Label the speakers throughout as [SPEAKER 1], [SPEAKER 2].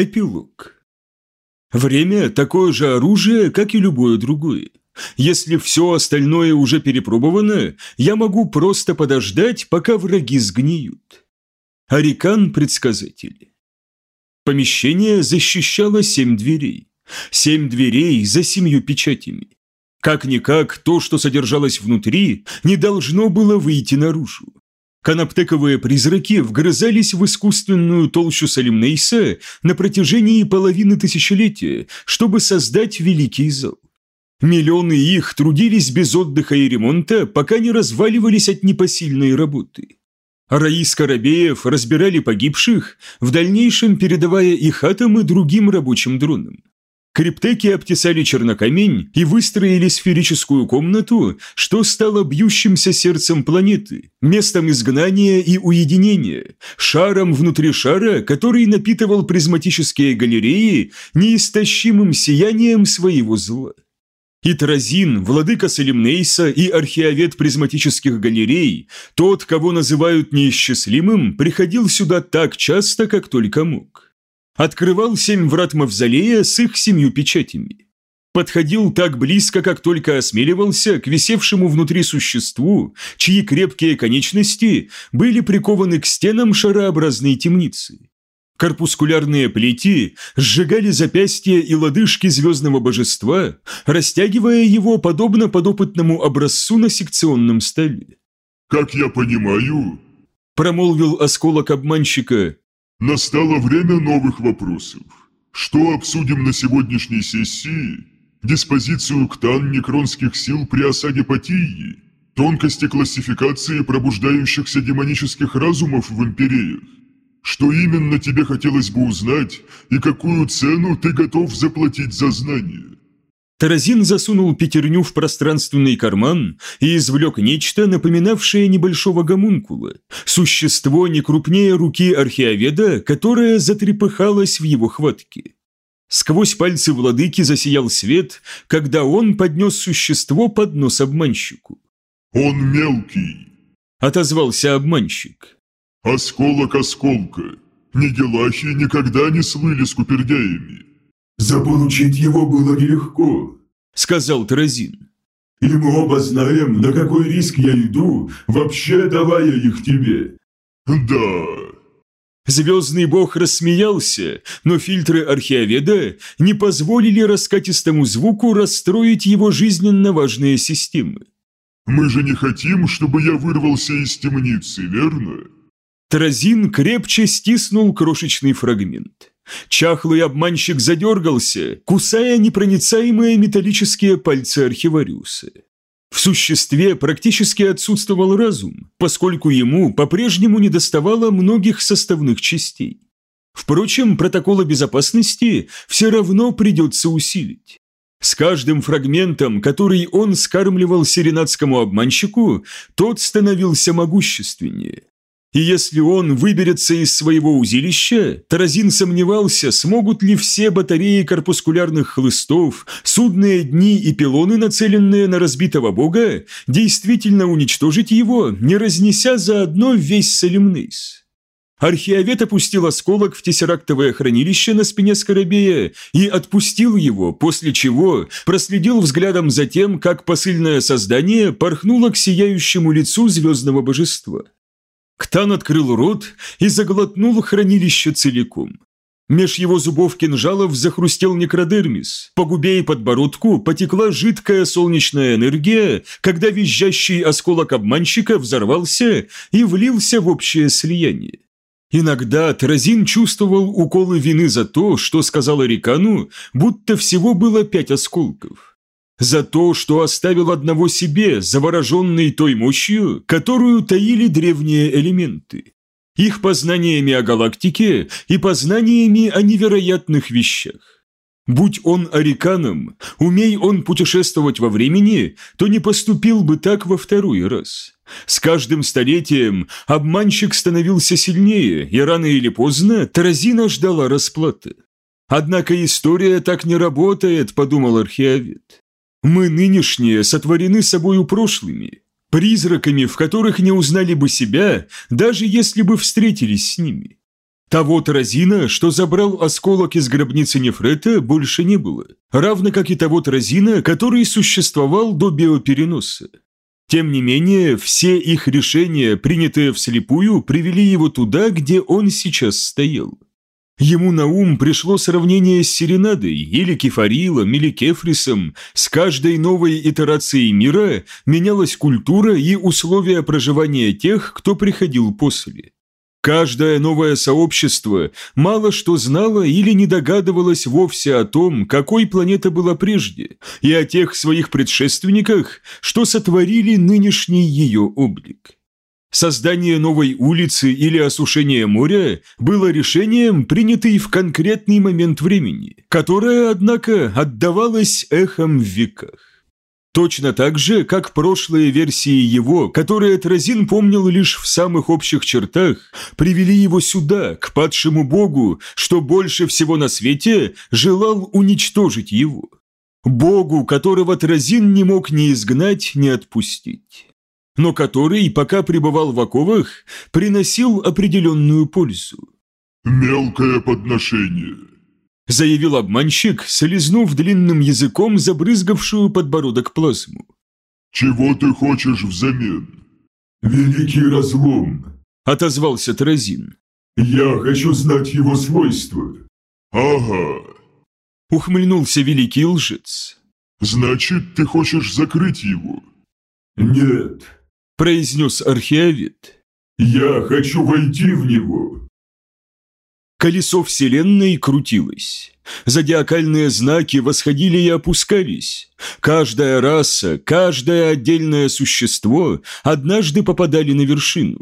[SPEAKER 1] Эпилог. Время – такое же оружие, как и любое другое. Если все остальное уже перепробовано, я могу просто подождать, пока враги сгниют. Арикан – предсказатель. Помещение защищало семь дверей. Семь дверей за семью печатями. Как-никак, то, что содержалось внутри, не должно было выйти наружу. Канаптековые призраки вгрызались в искусственную толщу Салимнейса на протяжении половины тысячелетия, чтобы создать великий зал. Миллионы их трудились без отдыха и ремонта, пока не разваливались от непосильной работы. Раи Скоробеев разбирали погибших, в дальнейшем передавая их атомы другим рабочим дронам. Криптеки обтесали чернокамень и выстроили сферическую комнату, что стало бьющимся сердцем планеты, местом изгнания и уединения, шаром внутри шара, который напитывал призматические галереи неистощимым сиянием своего зла. И Тразин, владыка Салимнейса и археовед призматических галерей, тот, кого называют неисчислимым, приходил сюда так часто, как только мог открывал семь врат мавзолея с их семью печатями. Подходил так близко, как только осмеливался, к висевшему внутри существу, чьи крепкие конечности были прикованы к стенам шарообразной темницы. Корпускулярные плети сжигали запястья и лодыжки звездного божества, растягивая его подобно подопытному образцу на секционном столе.
[SPEAKER 2] «Как я понимаю», –
[SPEAKER 1] промолвил осколок обманщика,
[SPEAKER 2] Настало время новых вопросов. Что обсудим на сегодняшней сессии? Диспозицию ктан некронских сил при осаде Патии? Тонкости классификации пробуждающихся демонических разумов в империях? Что именно тебе хотелось бы узнать и какую цену ты готов заплатить за знание?
[SPEAKER 1] Таразин засунул пятерню в пространственный карман и извлек нечто, напоминавшее небольшого гомункула, существо не крупнее руки археоведа, которое затрепыхалось в его хватке. Сквозь пальцы владыки засиял свет, когда он поднес существо под нос обманщику.
[SPEAKER 2] «Он мелкий», —
[SPEAKER 1] отозвался обманщик.
[SPEAKER 2] «Осколок осколка. Нигелахи никогда не слыли скупердяями.
[SPEAKER 3] «Заполучить его было нелегко», —
[SPEAKER 1] сказал Тразин.
[SPEAKER 3] «И мы оба знаем, на какой риск я иду, вообще давая их тебе».
[SPEAKER 2] «Да».
[SPEAKER 1] Звездный бог рассмеялся, но фильтры археоведа не позволили раскатистому звуку расстроить его жизненно важные системы.
[SPEAKER 2] «Мы же не хотим, чтобы я вырвался из темницы, верно?»
[SPEAKER 1] Тразин крепче стиснул крошечный фрагмент. Чахлый обманщик задергался, кусая непроницаемые металлические пальцы архивариуса. В существе практически отсутствовал разум, поскольку ему по-прежнему недоставало многих составных частей. Впрочем, протоколы безопасности все равно придется усилить. С каждым фрагментом, который он скармливал серенадскому обманщику, тот становился могущественнее. И если он выберется из своего узилища, Таразин сомневался, смогут ли все батареи корпускулярных хлыстов, судные дни и пилоны, нацеленные на разбитого бога, действительно уничтожить его, не разнеся заодно весь Салимнейс. Археовед опустил осколок в тессерактовое хранилище на спине Скоробея и отпустил его, после чего проследил взглядом за тем, как посыльное создание порхнуло к сияющему лицу звездного божества. Ктан открыл рот и заглотнул хранилище целиком. Меж его зубов кинжалов захрустел некродермис. По губе и подбородку потекла жидкая солнечная энергия, когда визжащий осколок обманщика взорвался и влился в общее слияние. Иногда Таразин чувствовал уколы вины за то, что сказал Рикану, будто всего было пять осколков за то, что оставил одного себе, завороженный той мощью, которую таили древние элементы, их познаниями о галактике и познаниями о невероятных вещах. Будь он ариканом, умей он путешествовать во времени, то не поступил бы так во второй раз. С каждым столетием обманщик становился сильнее, и рано или поздно Таразина ждала расплаты. Однако история так не работает, подумал археовед. Мы нынешние сотворены собою прошлыми, призраками, в которых не узнали бы себя, даже если бы встретились с ними. Того Таразина, что забрал осколок из гробницы Нефрета, больше не было, равно как и того Таразина, который существовал до биопереноса. Тем не менее, все их решения, принятые вслепую, привели его туда, где он сейчас стоял. Ему на ум пришло сравнение с Серенадой, или Кефарилом, или Кефрисом. С каждой новой итерацией мира менялась культура и условия проживания тех, кто приходил после. Каждое новое сообщество мало что знало или не догадывалось вовсе о том, какой планета была прежде, и о тех своих предшественниках, что сотворили нынешний ее облик. Создание новой улицы или осушение моря было решением, принятым в конкретный момент времени, которое, однако, отдавалось эхом в веках. Точно так же, как прошлые версии его, которые Тразин помнил лишь в самых общих чертах, привели его сюда, к падшему богу, что больше всего на свете желал уничтожить его. Богу, которого Тразин не мог ни изгнать, ни отпустить. Но который, пока пребывал в оковах, приносил определенную пользу.
[SPEAKER 2] «Мелкое подношение»,
[SPEAKER 1] заявил обманщик, слезнув длинным языком забрызгавшую подбородок плазму.
[SPEAKER 2] «Чего ты хочешь взамен?»
[SPEAKER 3] «Великий разлом», –
[SPEAKER 1] отозвался Тразин.
[SPEAKER 3] «Я хочу знать его свойства».
[SPEAKER 2] «Ага», –
[SPEAKER 1] ухмыльнулся великий лжец.
[SPEAKER 2] «Значит, ты хочешь закрыть его?»
[SPEAKER 3] «Нет», –
[SPEAKER 1] произнес археовед.
[SPEAKER 3] «Я хочу войти в него».
[SPEAKER 1] Колесо Вселенной крутилось. Зодиакальные знаки восходили и опускались. Каждая раса, каждое отдельное существо однажды попадали на вершину.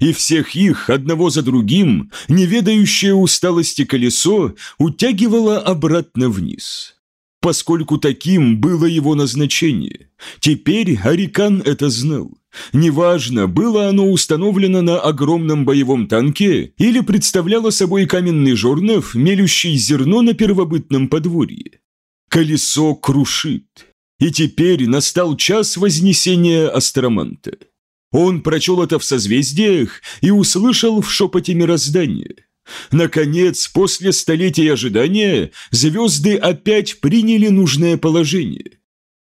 [SPEAKER 1] И всех их, одного за другим, неведающее усталости колесо утягивало обратно вниз. Поскольку таким было его назначение. Теперь Арикан это знал. Неважно, было оно установлено на огромном боевом танке или представляло собой каменный жорнов, мелющий зерно на первобытном подворье. Колесо крушит. И теперь настал час вознесения астроманта. Он прочел это в созвездиях и услышал в шепоте мироздания. Наконец, после столетий ожидания, звезды опять приняли нужное положение.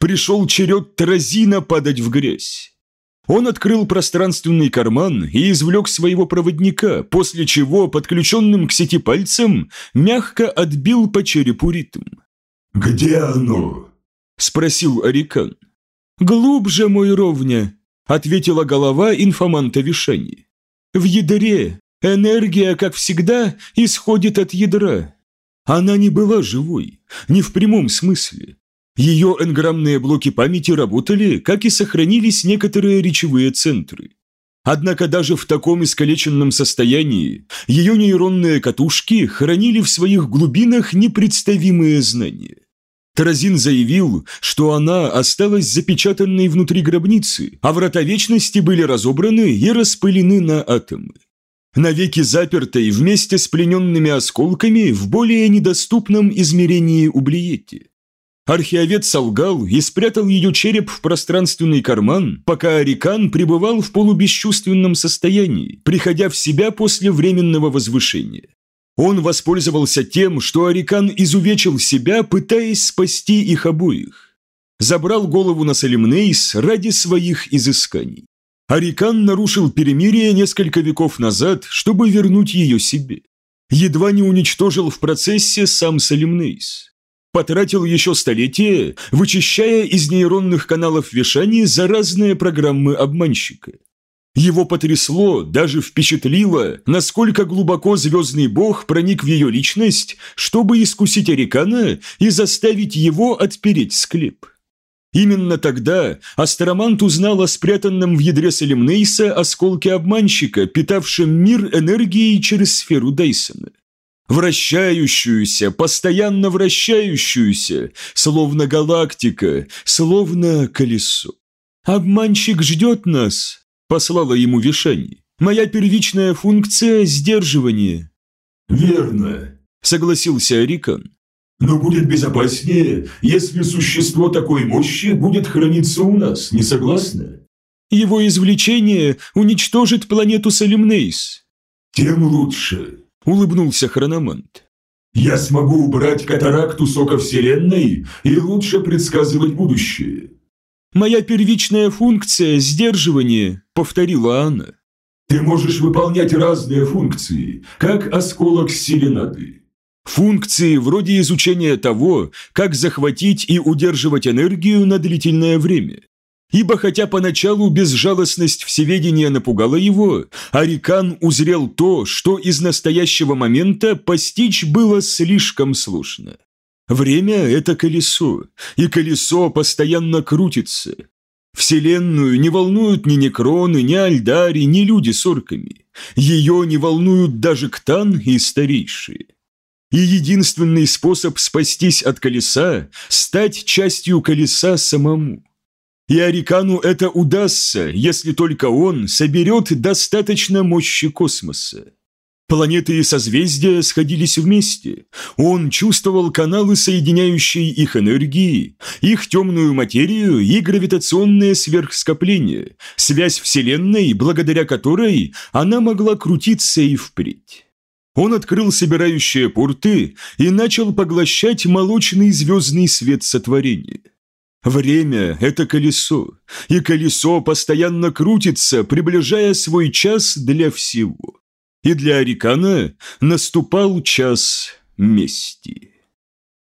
[SPEAKER 1] Пришел черед Тразина падать в грязь. Он открыл пространственный карман и извлек своего проводника, после чего, подключенным к сети пальцем, мягко отбил по черепу ритм.
[SPEAKER 3] «Где оно?»
[SPEAKER 1] – спросил Арикан. «Глубже, мой ровня», – ответила голова инфоманта Вишани. «В ядре. Энергия, как всегда, исходит от ядра. Она не была живой, не в прямом смысле. Ее энграммные блоки памяти работали, как и сохранились некоторые речевые центры. Однако даже в таком искалеченном состоянии ее нейронные катушки хранили в своих глубинах непредставимые знания. Таразин заявил, что она осталась запечатанной внутри гробницы, а врата вечности были разобраны и распылены на атомы. Навеки запертой вместе с плененными осколками в более недоступном измерении Ублиете. Археовед солгал и спрятал ее череп в пространственный карман, пока Арикан пребывал в полубесчувственном состоянии, приходя в себя после временного возвышения. Он воспользовался тем, что Арикан изувечил себя, пытаясь спасти их обоих. Забрал голову на Салимнейс ради своих изысканий. Арикан нарушил перемирие несколько веков назад, чтобы вернуть ее себе. Едва не уничтожил в процессе сам Салимнейс потратил еще столетия, вычищая из нейронных каналов Вишани заразные программы обманщика. Его потрясло, даже впечатлило, насколько глубоко звездный бог проник в ее личность, чтобы искусить Арикана и заставить его отпереть склеп. Именно тогда Астромант узнал о спрятанном в ядре Салемнейса осколке обманщика, питавшем мир энергией через сферу Дайсона вращающуюся, постоянно вращающуюся, словно галактика, словно колесо. «Обманщик ждет нас», – послала ему Вишани. «Моя первичная функция – сдерживание».
[SPEAKER 3] «Верно», –
[SPEAKER 1] согласился Арикан.
[SPEAKER 3] «Но будет безопаснее, если существо такой мощи будет храниться у нас, не согласны?»
[SPEAKER 1] «Его извлечение уничтожит планету Салимнейс».
[SPEAKER 3] «Тем лучше»,
[SPEAKER 1] улыбнулся хрономант.
[SPEAKER 3] Я смогу убрать катаракту сока Вселенной и лучше предсказывать будущее.
[SPEAKER 1] Моя первичная функция – сдерживание, повторила она.
[SPEAKER 3] Ты можешь выполнять разные функции, как осколок селенаты.
[SPEAKER 1] Функции вроде изучения того, как захватить и удерживать энергию на длительное время. Ибо хотя поначалу безжалостность всеведения напугала его, Арикан узрел то, что из настоящего момента постичь было слишком сложно. Время – это колесо, и колесо постоянно крутится. Вселенную не волнуют ни некроны, ни альдари, ни люди с орками. Ее не волнуют даже ктан и старейшие. И единственный способ спастись от колеса – стать частью колеса самому. И Арикану это удастся, если только он соберет достаточно мощи космоса. Планеты и созвездия сходились вместе. Он чувствовал каналы, соединяющие их энергии, их темную материю и гравитационное сверхскопление, связь Вселенной, благодаря которой она могла крутиться и впредь. Он открыл собирающие порты и начал поглощать молочный звездный свет сотворения. Время – это колесо, и колесо постоянно крутится, приближая свой час для всего и для Арикана наступал час мести.